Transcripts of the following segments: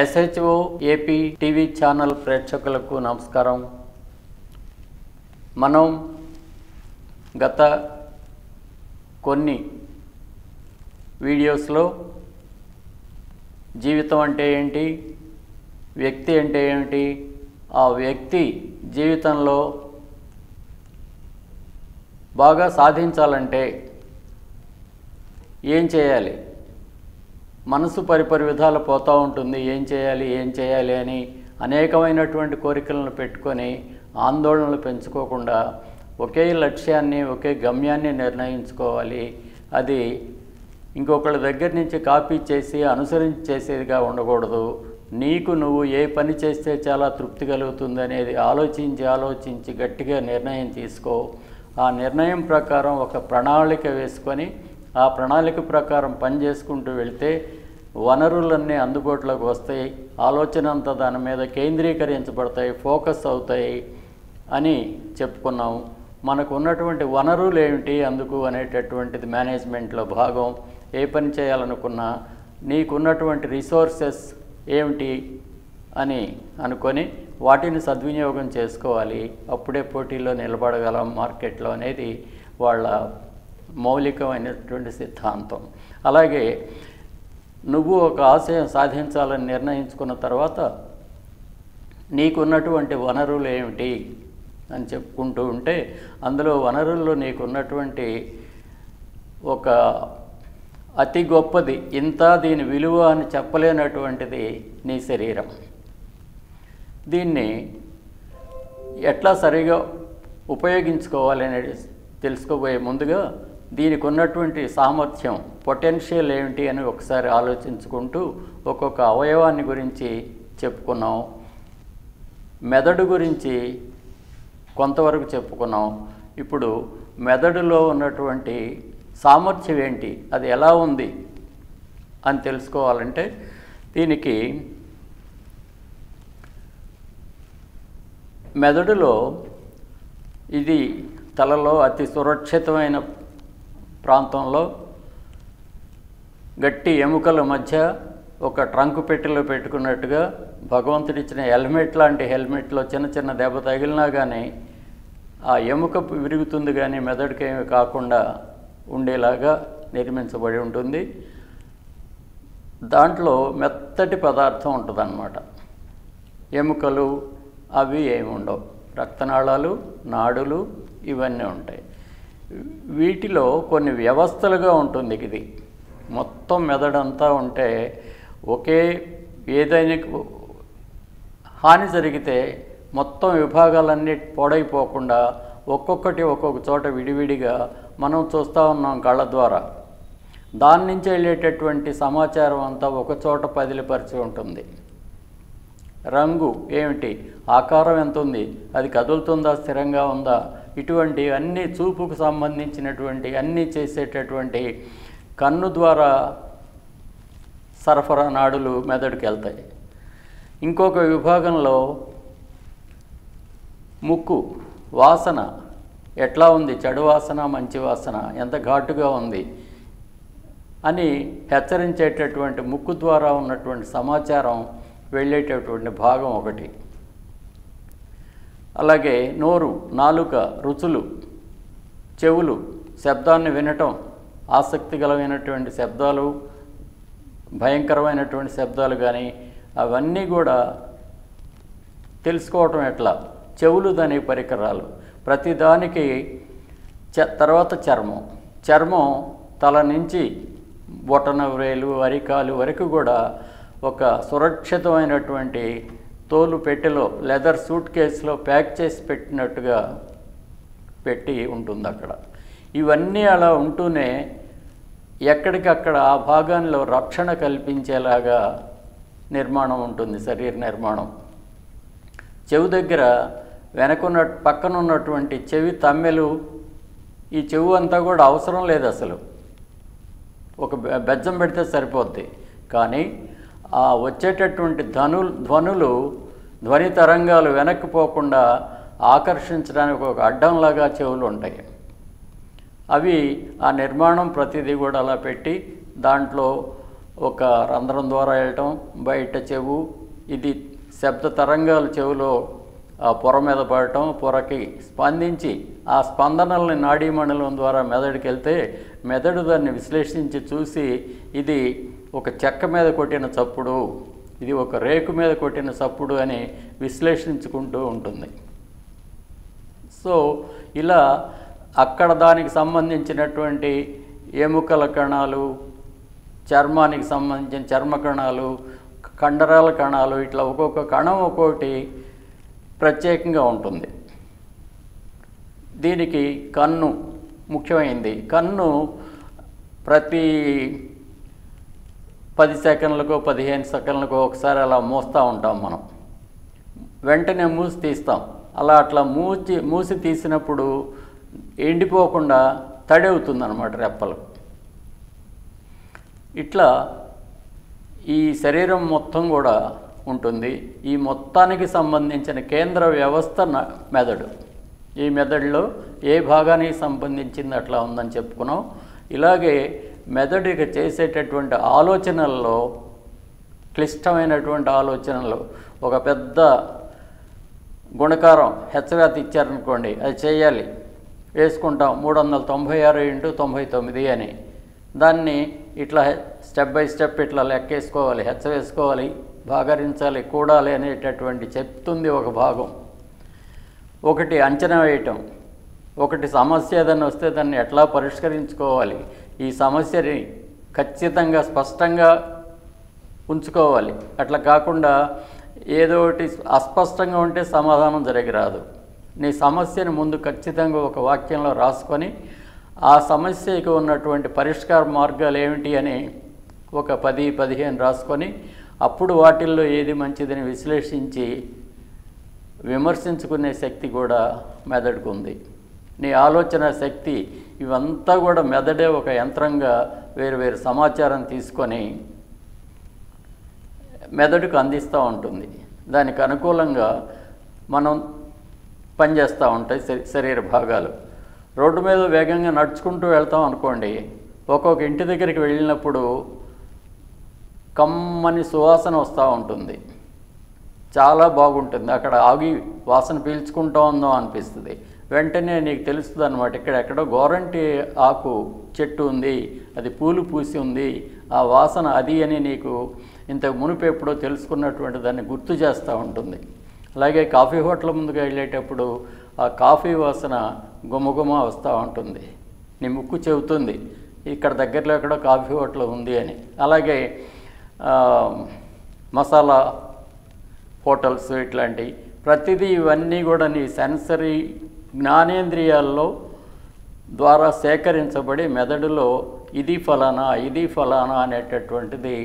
SHO AP TV channel ప్రేక్షకులకు నమస్కారం. మనం గత కొన్ని వీడియోస్లో జీవితం అంటే ఏంటి వ్యక్తి అంటే ఏమిటి ఆ వ్యక్తి జీవితంలో బాగా సాధించాలంటే ఏం చేయాలి? మనసు పరిపరి విధాలు పోతూ ఉంటుంది. ఏం చేయాలి ఏం చేయాలి అని అనేకమైనటువంటి కోరికలను పెట్టుకొని ఆందోళనలు పెంచుకోకుండా ఒకే లక్ష్యాన్ని ఒకే గమ్యాన్ని నిర్ణయించుకోవాలి. అది ఇంకొకళ్ళ దగ్గర నుంచి కాపీ చేసి అనుసరించి చేసేదిగా ఉండకూడదు. నీకు నువ్వు ఏ పని చేస్తే చాలా తృప్తి కలుగుతుంది అనేది ఆలోచించి ఆలోచించి గట్టిగా నిర్ణయం తీసుకో. ఆ నిర్ణయం ప్రకారం ఒక ప్రణాళిక వేసుకొని ఆ ప్రణాళిక ప్రకారం పని చేసుకుంటూ వెళితే వనరులన్నీ అందుబాటులోకి వస్తాయి. ఆలోచన అంతా దాని మీద కేంద్రీకరించబడతాయి ఫోకస్ అవుతాయి అని చెప్పుకున్నాము. మనకు ఉన్నటువంటి వనరులు ఏమిటి? అందుకు అనేటటువంటిది మేనేజ్మెంట్లో భాగం. ఏ పని చేయాలనుకున్నా నీకున్నటువంటి రిసోర్సెస్ ఏమిటి అని అనుకొని వాటిని సద్వినియోగం చేసుకోవాలి. అప్పుడే పోటీలో నిలబడగలం మార్కెట్లో అనేది వాళ్ళ మౌలికమైనటువంటి సిద్ధాంతం. అలాగే నువ్వు ఒక ఆశయం సాధించాలని నిర్ణయించుకున్న తర్వాత నీకున్నటువంటి వనరులు ఏమిటి అని చెప్పుకుంటూ ఉంటే అందులో వనరుల్లో నీకున్నటువంటి ఒక అతి గొప్పది ఇంత దీని విలువ అని చెప్పలేనటువంటిది నీ శరీరం. దీన్ని ఎట్లా సరిగా ఉపయోగించుకోవాలి అనేది తెలుసుకోబోయే ముందుగా దీనికి ఉన్నటువంటి సామర్థ్యం పొటెన్షియల్ ఏమిటి అని ఒకసారి ఆలోచించుకుంటూ ఒక్కొక్క అవయవాన్ని గురించి చెప్పుకున్నాం. మెదడు గురించి కొంతవరకు చెప్పుకున్నాం. ఇప్పుడు మెదడులో ఉన్నటువంటి సామర్థ్యం ఏంటి? అది ఎలా ఉంది? అని తెలుసుకోవాలంటే దీనికి మెదడులో ఇది తలలో అతి సురక్షితమైన ప్రాంతంలో గట్టి ఎముకల మధ్య ఒక ట్రంక్ పెట్టెలో పెట్టుకున్నట్టుగా భగవంతుడిచ్చిన హెల్మెట్ లాంటి హెల్మెట్లో చిన్న చిన్న దెబ్బ తగిలినా కానీ ఆ ఎముక విరుగుతుంది కానీ మెదడుకేమి కాకుండా ఉండేలాగా నిర్మించబడి ఉంటుంది. దాంట్లో మెత్తటి పదార్థం ఉంటుందన్నమాట. ఎముకలు అవి ఏమి ఉండవు రక్తనాళాలు నాడులు ఇవన్నీ ఉంటాయి. వీటిలో కొన్ని వ్యవస్థలుగా ఉంటుంది ఇది. మొత్తం మెదడంతా ఉంటే ఒకే ఏదైనా హాని జరిగితే మొత్తం విభాగాలన్నీ పొడైపోకుండా ఒక్కొక్కటి ఒక్కొక్క చోట విడివిడిగా మనం చూస్తూ ఉన్నాం కళ్ళ ద్వారా. దాని నుంచి వెళ్ళేటటువంటి సమాచారం అంతా ఒక చోట పదిలిపరిచి ఉంటుంది. రంగు ఏమిటి? ఆకారం ఎంత ఉంది? అది కదులుతుందా? స్థిరంగా ఉందా? ఇటువంటి అన్ని చూపుకు సంబంధించినటువంటి అన్నీ చేసేటటువంటి కన్ను ద్వారా సరఫరా నాడులు మెదడుకి వెళ్తాయి. ఇంకొక విభాగంలో ముక్కు వాసన ఎట్లా ఉంది? చెడు వాసన మంచి వాసన ఎంత ఘాటుగా ఉంది? అని హెచ్చరించేటటువంటి ముక్కు ద్వారా ఉన్నటువంటి సమాచారం వెళ్ళేటటువంటి భాగం ఒకటి. అలాగే నోరు నాలుక రుచులు చెవులు శబ్దాన్ని వినటం ఆసక్తిగలమైనటువంటి శబ్దాలు భయంకరమైనటువంటి శబ్దాలు కానీ అవన్నీ కూడా తెలుసుకోవటం ఎట్లా? చెవులు దాని పరికరాలు. ప్రతిదానికి చ తర్వాత చర్మం. చర్మం తల నుంచి బొటన వ్రేలు అరికాలు వరకు కూడా ఒక సురక్షితమైనటువంటి తోలు పెట్టెలో లెదర్ సూట్ కేసులో ప్యాక్ చేసి పెట్టినట్టుగా పెట్టి ఉంటుంది అక్కడ. ఇవన్నీ అలా ఉంటూనే ఎక్కడికక్కడ ఆ భాగంలో రక్షణ కల్పించేలాగా నిర్మాణం ఉంటుంది శరీర నిర్మాణం. చెవి దగ్గర వెనకున్న పక్కన ఉన్నటువంటి చెవి తమ్మెలు ఈ చెవు అంతా కూడా అవసరం లేదు అసలు. ఒక బె- బెజ్జం పెడితే సరిపోద్ది. కానీ ఆ వచ్చేటటువంటి ధను ధ్వనులు ధ్వని తరంగాలు వెనక్కి పోకుండా ఆకర్షించడానికి ఒక అడ్డంలాగా చెవులు ఉంటాయి. అవి ఆ నిర్మాణం ప్రతిదీ కూడా అలా పెట్టి దాంట్లో ఒక రంధ్రం ద్వారా వెళ్ళటం బయట చెవు ఇది శబ్ద తరంగాలు చెవులో ఆ పొర మీద పడటం పొరకి స్పందించి ఆ స్పందనల్ని నాడీ మండలం ద్వారా మెదడుకి వెళ్తే మెదడు దాన్ని విశ్లేషించి చూసి ఇది ఒక చెక్క మీద కొట్టిన చప్పుడు ఇది ఒక రేకు మీద కొట్టిన చప్పుడు అని విశ్లేషించుకుంటూ ఉంటుంది. సో ఇలా అక్కడ దానికి సంబంధించినటువంటి ఎముకల కణాలు చర్మానికి సంబంధించిన చర్మ కణాలు కండరాల కణాలు ఇట్లా ఒక్కొక్క కణం ఒక్కొక్కటి ప్రత్యేకంగా ఉంటుంది. దీనికి కన్ను ముఖ్యమైంది. కన్ను ప్రతి పది సెకండ్లకు పదిహేను సెకండ్లకు ఒకసారి అలా మూస్తూ ఉంటాం మనం. వెంటనే మూసి తీస్తాం. అలా అట్లా మూసి మూసి తీసినప్పుడు ఎండిపోకుండా తడి అవుతుంది అనమాట రెప్పలు. ఇట్లా ఈ శరీరం మొత్తం కూడా ఉంటుంది. ఈ మొత్తానికి సంబంధించిన కేంద్ర వ్యవస్థ న- మెదడు. ఈ మెదడులో ఏ భాగానికి సంబంధించింది అట్లా ఉందని చెప్పుకున్నాం. ఇలాగే మెదడుకి చేసేటటువంటి ఆలోచనల్లో క్లిష్టమైనటువంటి ఆలోచనలు. ఒక పెద్ద గుణకారం హెచ్చవేత ఇచ్చారనుకోండి అది చేయాలి. వేసుకుంటాం మూడు వందల తొంభై ఆరు ఇంటూ తొంభై తొమ్మిది అని. దాన్ని ఇట్లా స్టెప్ బై స్టెప్ ఇట్లా లెక్కేసుకోవాలి హెచ్చవేసుకోవాలి భాగరించాలి కూడాలి అనేటటువంటి చెప్తుంది ఒక భాగం. ఒకటి అంచనా వేయటం. ఒకటి సమస్య ఏదైనా వస్తే దాన్ని ఎట్లా పరిష్కరించుకోవాలి? ఈ సమస్యని ఖచ్చితంగా స్పష్టంగా ఉంచుకోవాలి. అట్లా కాకుండా ఏదో ఒకటి అస్పష్టంగా ఉంటే సమాధానం జరగరాదు నీ సమస్యను ముందు ఖచ్చితంగా ఒక వాక్యంలో రాసుకొని ఆ సమస్యకు ఉన్నటువంటి పరిష్కార మార్గాలు ఏమిటి అని ఒక పది పదిహేను రాసుకొని అప్పుడు వాటిల్లో ఏది మంచిదని విశ్లేషించి విమర్శించుకునే శక్తి కూడా మెదడుకుంది. నీ ఆలోచన శక్తి ఇవంతా కూడా మెదడే ఒక యంత్రంగా వేరు వేరు సమాచారం తీసుకొని మెదడుకు అందిస్తూ ఉంటుంది. దానికి అనుకూలంగా మనం పనిచేస్తూ ఉంటాయి శరీ- శరీర భాగాలు. రోడ్డు మీద వేగంగా నడుచుకుంటూ వెళ్తాం అనుకోండి ఒక్కొక్క ఇంటి దగ్గరికి వెళ్ళినప్పుడు కమ్మని సువాసన వస్తూ ఉంటుంది. చాలా బాగుంటుంది. అక్కడ ఆగి వాసన పీల్చుకుంటూ ఉందాం అనిపిస్తుంది. వెంటనే నీకు తెలుస్తుంది అనమాట ఇక్కడ ఎక్కడో గోరంటి ఆకు చెట్టు ఉంది అది పూలు పూసి ఉంది ఆ వాసన అది అని నీకు ఇంతకు మునుపు ఎప్పుడో తెలుసుకున్నటువంటి దాన్ని గుర్తు చేస్తూ ఉంటుంది. అలాగే కాఫీ హోటల్ ముందుకు వెళ్ళేటప్పుడు ఆ కాఫీ వాసన గుమగుమ వస్తూ ఉంటుంది. నీ ముక్కు చెబుతుంది ఇక్కడ దగ్గరలో ఎక్కడో కాఫీ హోటల్ ఉంది అని. అలాగే మసాలా హోటల్స్ ఇట్లాంటి ప్రతిదీ ఇవన్నీ కూడా నీ సెన్సరీ జ్ఞానేంద్రియాల్లో ద్వారా సేకరించబడి మెదడులో ఇది ఫలానా ఇది ఫలానా అనేటటువంటిది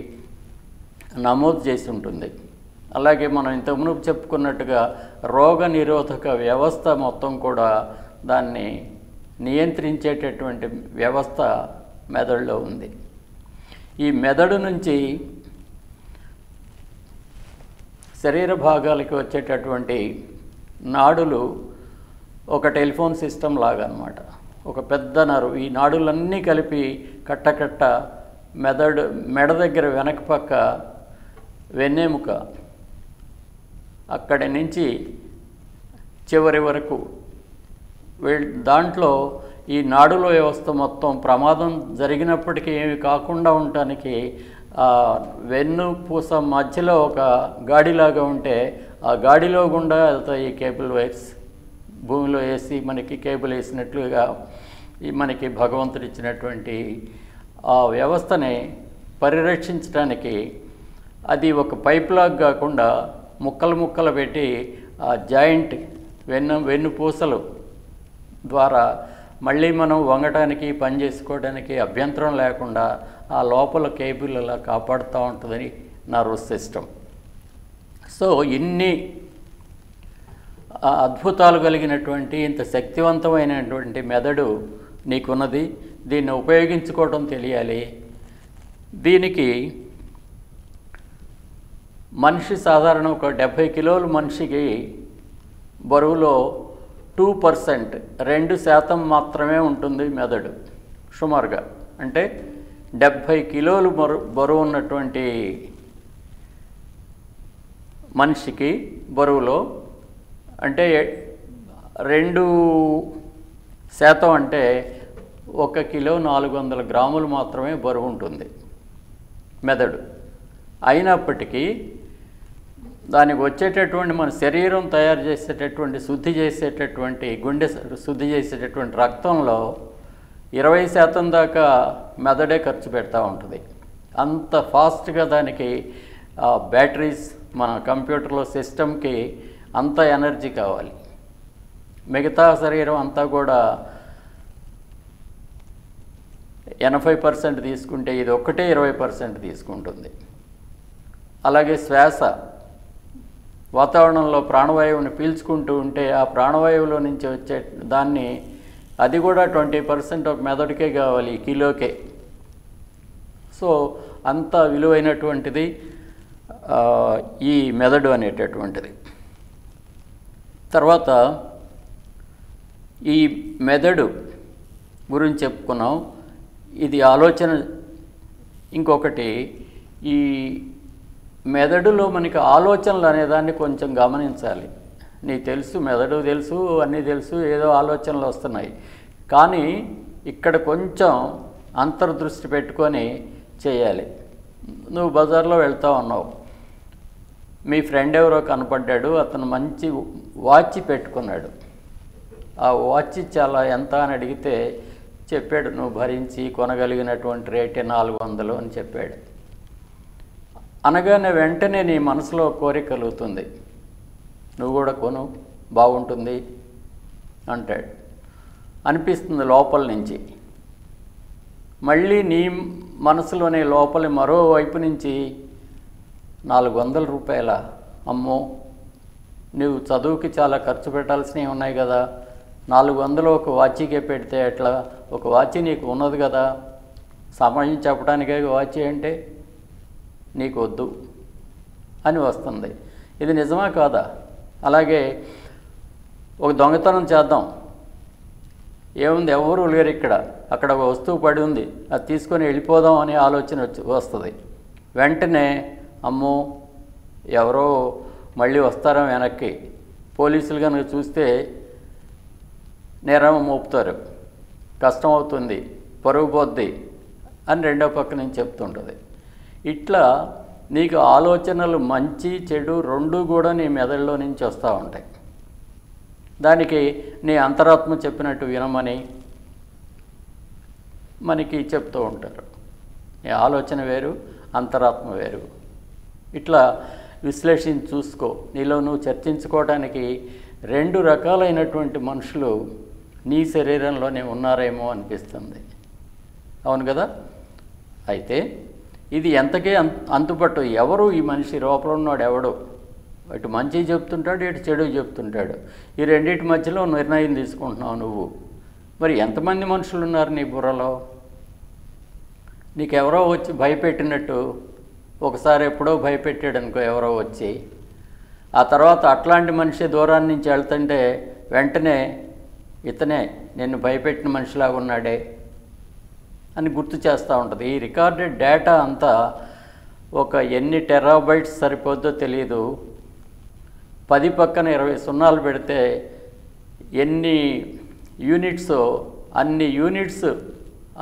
నమోదు చేసి ఉంటుంది. అలాగే మనం ఇంతకుముందు చెప్పుకున్నట్టుగా రోగ నిరోధక వ్యవస్థ మొత్తం కూడా దాన్ని నియంత్రించేటటువంటి వ్యవస్థ మెదడులో ఉంది. ఈ మెదడు నుంచి శరీర భాగాలకి వచ్చేటటువంటి నాడులు ఒక టెలిఫోన్ సిస్టమ్ లాగా అన్నమాట ఒక పెద్ద నరు ఈ నాడులన్నీ కలిపి కట్టకట్ట మెదడు మెడ దగ్గర వెనక పక్క వెన్నెముక అక్కడి నుంచి చివరి వరకు దాంట్లో ఈ నాడుల వ్యవస్థ మొత్తం ప్రమాదం జరిగినప్పటికీ ఏమి కాకుండా ఉండటానికి వెన్ను పూస మధ్యలో ఒక గాడిలాగా ఉంటే ఆ గాడిలో గుండా వెళ్తాయి ఈ కేబుల్ వైర్స్. భూమిలో వేసి మనకి కేబుల్ వేసినట్లుగా ఈ మనకి భగవంతుడు ఇచ్చినటువంటి ఆ వ్యవస్థని పరిరక్షించడానికి అది ఒక పైప్లాగ్ కాకుండా ముక్కలు ముక్కలు పెట్టి ఆ జాయింట్ వెన్ను వెన్ను పూసలు ద్వారా మళ్ళీ మనం వంగటానికి పని చేసుకోవడానికి అభ్యంతరం లేకుండా ఆ లోపల కేబుల్ అలా కాపాడుతూ ఉంటుందని నర్వస్ సిస్టమ్. సో ఇన్ని అద్భుతాలు కలిగినటువంటి ఇంత శక్తివంతమైనటువంటి మెదడు నీకున్నది దీన్ని ఉపయోగించుకోవడం తెలియాలి. దీనికి మనిషి సాధారణ ఒక డెబ్భై కిలోల మనిషికి బరువులో టూ పర్సెంట్ రెండు శాతం మాత్రమే ఉంటుంది మెదడు సుమారుగా. అంటే డెబ్భై కిలోలు బరు బరువు ఉన్నటువంటి మనిషికి బరువులో అంటే రెండు శాతం అంటే ఒక కిలో నాలుగు వందల గ్రాములు మాత్రమే బరువు ఉంటుంది మెదడు. అయినప్పటికీ దానికి వచ్చేటటువంటి మన శరీరం తయారు చేసేటటువంటి శుద్ధి చేసేటటువంటి గుండె శుద్ధి చేసేటటువంటి రక్తంలో ఇరవై శాతం దాకా మెదడే ఖర్చు పెడతా ఉంటుంది. అంత ఫాస్ట్గా దానికి ఆ, బ్యాటరీస్ మన కంప్యూటర్లో సిస్టమ్కి అంత ఎనర్జీ కావాలి. మిగతా శరీరం అంతా కూడా ఎనభై పర్సెంట్ తీసుకుంటే ఇది ఒక్కటే ఇరవై పర్సెంట్ తీసుకుంటుంది. అలాగే శ్వాస వాతావరణంలో ప్రాణవాయువుని పీల్చుకుంటూ ఉంటే ఆ ప్రాణవాయువులో నుంచి వచ్చే దాన్ని అది కూడా ట్వంటీ పర్సెంట్ ఒక మెదడుకే కావాలి కిలోకే. సో అంత విలువైనటువంటిది ఈ మెదడు అనేటటువంటిది. తర్వాత ఈ మెదడు గురించి చెప్పుకున్నాం. ఇది ఆలోచన ఇంకొకటి. ఈ మెదడులో మనకి ఆలోచనలు అనేదాన్ని కొంచెం గమనించాలి. నీకు తెలుసు మెదడు తెలుసు అన్నీ తెలుసు ఏదో ఆలోచనలు వస్తున్నాయి. కానీ ఇక్కడ కొంచెం అంతర్దృష్టి పెట్టుకొని చేయాలి. నువ్వు బజార్లో వెళ్తా ఉన్నావు. మీ ఫ్రెండ్ ఎవరో కనపడ్డాడు అతను మంచి వాచ్ పెట్టుకున్నాడు. ఆ వాచ్ చాలా ఎంత అని అడిగితే చెప్పాడు నువ్వు భరించి కొనగలిగినటువంటి రేటే నాలుగు వందలు అని చెప్పాడు. అనగానే వెంటనే నీ మనసులో కోరిక కలుగుతుంది. నువ్వు కూడా కొను బాగుంటుంది అంటాడు. అనిపిస్తుంది లోపల నుంచి. మళ్ళీ నీ మనసులోనే లోపలి మరోవైపు నుంచి నాలుగు వందల రూపాయల. అమ్మో నువ్వు చదువుకి చాలా ఖర్చు పెట్టాల్సినవి ఉన్నాయి కదా. నాలుగు వందలు ఒక వాచీకే పెడితే ఎట్లా ఒక వాచి నీకు ఉన్నది కదా. సమయం చెప్పడానికే వాచి అంటే నీకు వద్దు అని వస్తుంది. ఇది నిజమా కాదా? అలాగే ఒక దొంగతనం చేద్దాం. ఏముంది? ఎవరు లేరు ఇక్కడ. అక్కడ ఒక వస్తువు పడి ఉంది. అది తీసుకొని వెళ్ళిపోదాం అనే ఆలోచన వచ్చి వస్తుంది. వెంటనే అమ్మో ఎవరో మళ్ళీ వస్తారో వెనక్కి? పోలీసులు కనుక చూస్తే నేరం మోపుతారు. కష్టం అవుతుంది పరుగు పోద్ది అని రెండో పక్క నుంచి చెప్తుంటుంది. ఇట్లా నీకు ఆలోచనలు మంచి చెడు రెండు కూడా నీ మెదడులో నుంచి వస్తూ ఉంటాయి. దానికి నీ అంతరాత్మ చెప్పినట్టు వినమని మనకి చెప్తూ ఉంటారు. నీ ఆలోచన వేరు అంతరాత్మ వేరు. ఇట్లా విశ్లేషించి చూసుకో. నీలో నువ్వు చర్చించుకోవడానికి రెండు రకాలైనటువంటి మనుషులు నీ శరీరంలోనే ఉన్నారేమో అనిపిస్తుంది. అవును కదా? అయితే ఇది ఎంతకే అంతుపట్టు ఎవరు ఈ మనిషి లోపల ఉన్నాడు ఎవడు? ఇటు మంచి చెప్తుంటాడు ఇటు చెడు చెప్తుంటాడు. ఈ రెండింటి మధ్యలో నిర్ణయం తీసుకుంటున్నావు నువ్వు. మరి ఎంతమంది మనుషులు ఉన్నారు నీ బుర్రలో? నీకెవరో వచ్చి భయపెట్టినట్టు ఒకసారి ఎప్పుడో భయపెట్టాడు అనుకో ఎవరో వచ్చి. ఆ తర్వాత అట్లాంటి మనిషి దూరాన్ని నుంచి వెళ్తుంటే వెంటనే ఇతనే నిన్ను భయపెట్టిన మనిషిలాగా ఉన్నాడే అని గుర్తు చేస్తూ ఉంటుంది. ఈ రికార్డెడ్ డేటా అంతా ఒక ఎన్ని టెరాబైట్స్ సరిపోద్దో తెలియదు పది పక్కన ఇరవై సున్నాలు పెడితే ఎన్ని యూనిట్స్ అన్ని యూనిట్స్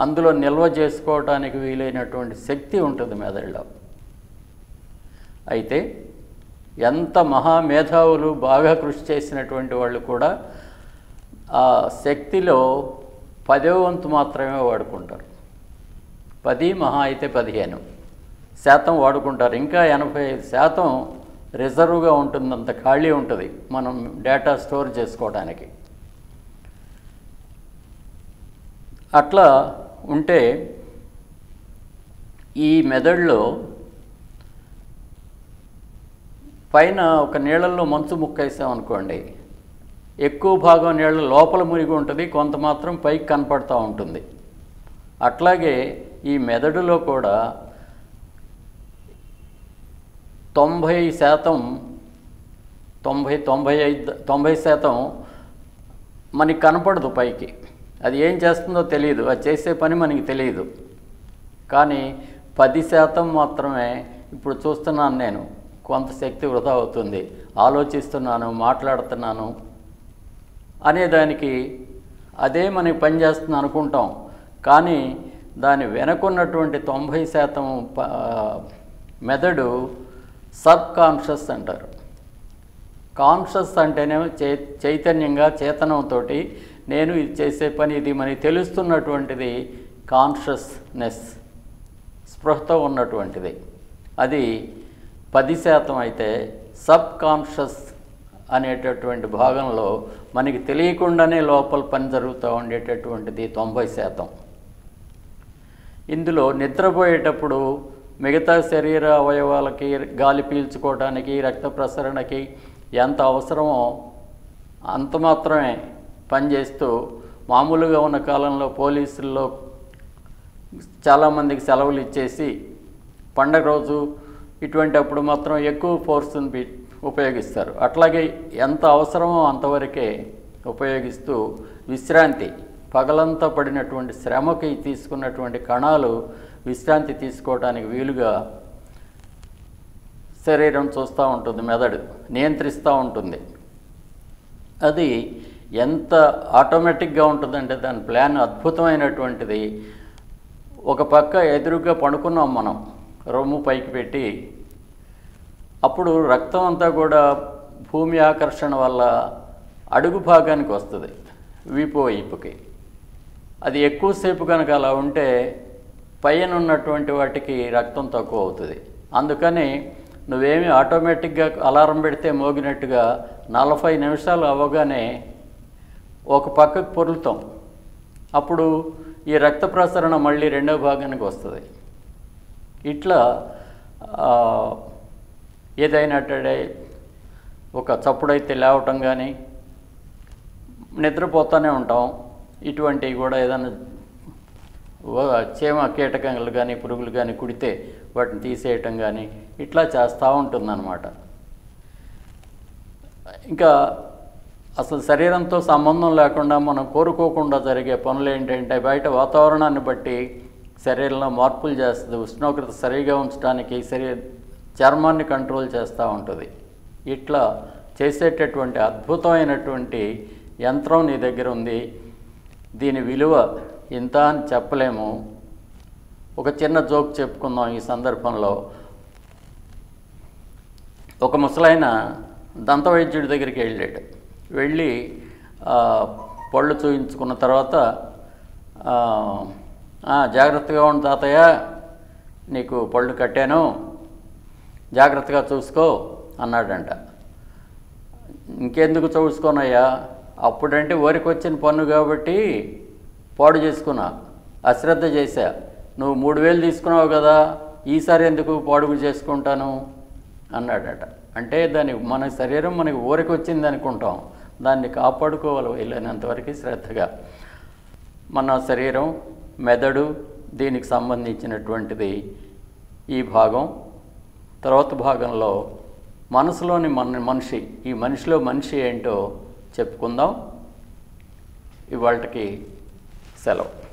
అందులో నిల్వ చేసుకోవడానికి వీలైనటువంటి శక్తి ఉంటుంది మెదడులో. అయితే ఎంత మహామేధావులు బాగా కృషి చేసినటువంటి వాళ్ళు కూడా ఆ శక్తిలో పదో వంతు మాత్రమే వాడుకుంటారు. పది మహా అయితే పదిహేను శాతం వాడుకుంటారు. ఇంకా ఎనభై ఐదు శాతం రిజర్వ్గా ఉంటుంది అంత ఖాళీ ఉంటుంది మనం డేటా స్టోర్ చేసుకోవడానికి అట్లా ఉంటే ఈ మెదడులో పైన ఒక నీళ్ళల్లో మంచు ముక్క వేసామనుకోండి ఎక్కువ భాగం నీళ్ళ లోపల మునిగి ఉంటుంది కొంత మాత్రం పైకి కనపడుతూ ఉంటుంది. అట్లాగే ఈ మెదడులో కూడా తొంభై శాతం తొంభై తొంభై ఐదు తొంభై శాతం మనకి కనపడదు పైకి. అది ఏం చేస్తుందో తెలియదు అది చేసే పని మనకి తెలియదు కానీ పది శాతం మాత్రమే ఇప్పుడు చూస్తున్నాను నేను. కొంత శక్తి వృధా అవుతుంది. ఆలోచిస్తున్నాను మాట్లాడుతున్నాను అనేదానికి అదే మనకి పనిచేస్తుంది అనుకుంటాం. కానీ దాని వెనకున్నటువంటి తొంభై శాతం ప- మెదడు సబ్ కాన్షియస్ అంటారు. కాన్షియస్ అంటేనే చై చైతన్యంగా చేతనంతో నేను ఇది చేసే పని ఇది మనకి తెలుస్తున్నటువంటిది కాన్షియస్నెస్ స్పృహతో ఉన్నటువంటిది. అది పది శాతం అయితే సబ్ కాన్షియస్ అనేటటువంటి భాగంలో మనకి తెలియకుండానే లోపల పని జరుగుతూ ఉండేటటువంటిది తొంభై శాతం ఇందులో నిద్రపోయేటప్పుడు మిగతా శరీర అవయవాలకి గాలి పీల్చుకోవడానికి రక్త ప్రసరణకి ఎంత అవసరమో అంత మాత్రమే పనిచేస్తూ మామూలుగా ఉన్న కాలంలో పోలీసుల్లో చాలామందికి సెలవులు ఇచ్చేసి పండగ రోజు ఇటువంటి అప్పుడు మాత్రం ఎక్కువ ఫోర్స్ని ఉపయోగిస్తారు. అట్లాగే ఎంత అవసరమో అంతవరకే ఉపయోగిస్తూ విశ్రాంతి పగలంతా పడినటువంటి శ్రమకి తీసుకున్నటువంటి కణాలు విశ్రాంతి తీసుకోవడానికి వీలుగా శరీరం చూస్తూ ఉంటుంది మెదడు నియంత్రిస్తూ ఉంటుంది. అది ఎంత ఆటోమేటిక్గా ఉంటుందంటే దాని ప్లాన్ అద్భుతమైనటువంటిది. ఒక పక్క ఎదురుగా పడుకున్నాం మనం. రొమ్ము పైకి పెట్టి అప్పుడు రక్తం అంతా కూడా భూమి ఆకర్షణ వల్ల అడుగు భాగానికి వస్తుంది వీపు వైపుకి. అది ఎక్కువసేపు కనుక అలా ఉంటే పైన ఉన్నటువంటి వాటికి రక్తం తక్కువ అవుతుంది. అందుకని నువ్వేమి ఆటోమేటిక్గా అలారం పెడితే మోగినట్టుగా నలభై నిమిషాలు అవ్వగానే ఒక పక్కకు పొరులుతాం. అప్పుడు ఈ రక్త ప్రసరణ మళ్ళీ రెండో భాగానికి వస్తుంది. ఇట్లా ఆ, ఏదైనా ఒక చప్పుడైతే లేవటం కానీ నిద్రపోతూనే ఉంటాం. ఇటువంటివి కూడా ఏదైనా చీమ కీటకాలు కానీ పురుగులు కానీ కుడితే వాటిని తీసేయటం కానీ ఇట్లా చేస్తూ ఉంటుందన్నమాట. ఇంకా అసలు శరీరంతో సంబంధం లేకుండా మనం కోరుకోకుండా జరిగే పనులు ఏంటంటే బయట వాతావరణాన్ని బట్టి శరీరంలో మార్పులు చేస్తుంది ఉష్ణోగ్రత సరిగా ఉంచడానికి శరీర చర్మాన్ని కంట్రోల్ చేస్తూ ఉంటుంది. ఇట్లా చేసేటటువంటి అద్భుతమైనటువంటి యంత్రం నీ దగ్గర ఉంది. దీని విలువ ఇంత అని చెప్పలేము. ఒక చిన్న జోక్ చెప్పుకుందాం ఈ సందర్భంలో. ఒక ముసలాయన దంతవైద్యుడి దగ్గరికి వెళ్ళాడు. వెళ్ళి పళ్ళు చూయించుకున్న తర్వాత జాగ్రత్తగా ఉండు తాతయ్య. నీకు పళ్ళు కట్టాను. జాగ్రత్తగా చూసుకో అన్నాడంట. ఇంకెందుకు చూసుకోనయ్యా? అప్పుడంటే ఊరికి వచ్చిన పన్ను కాబట్టి పాడు చేసుకున్నా. అశ్రద్ధ చేశా. నువ్వు మూడు వేలు తీసుకున్నావు కదా ఈసారి ఎందుకు పాడుగు చేసుకుంటాను? అన్నాడట. అంటే దాని మన శరీరం మనకి ఊరికి వచ్చింది అనుకుంటాం. దాన్ని కాపాడుకోవాలి వెళ్ళినంతవరకు శ్రద్ధగా. మన శరీరం మెదడు దీనికి సంబంధించినటువంటిది ఈ భాగం. తర్వాత భాగంలో మనసులోని మన మనిషి ఈ మనిషిలో మనిషి ఏంటో చెప్పుకుందాం. ఇవాళకి సెలవు.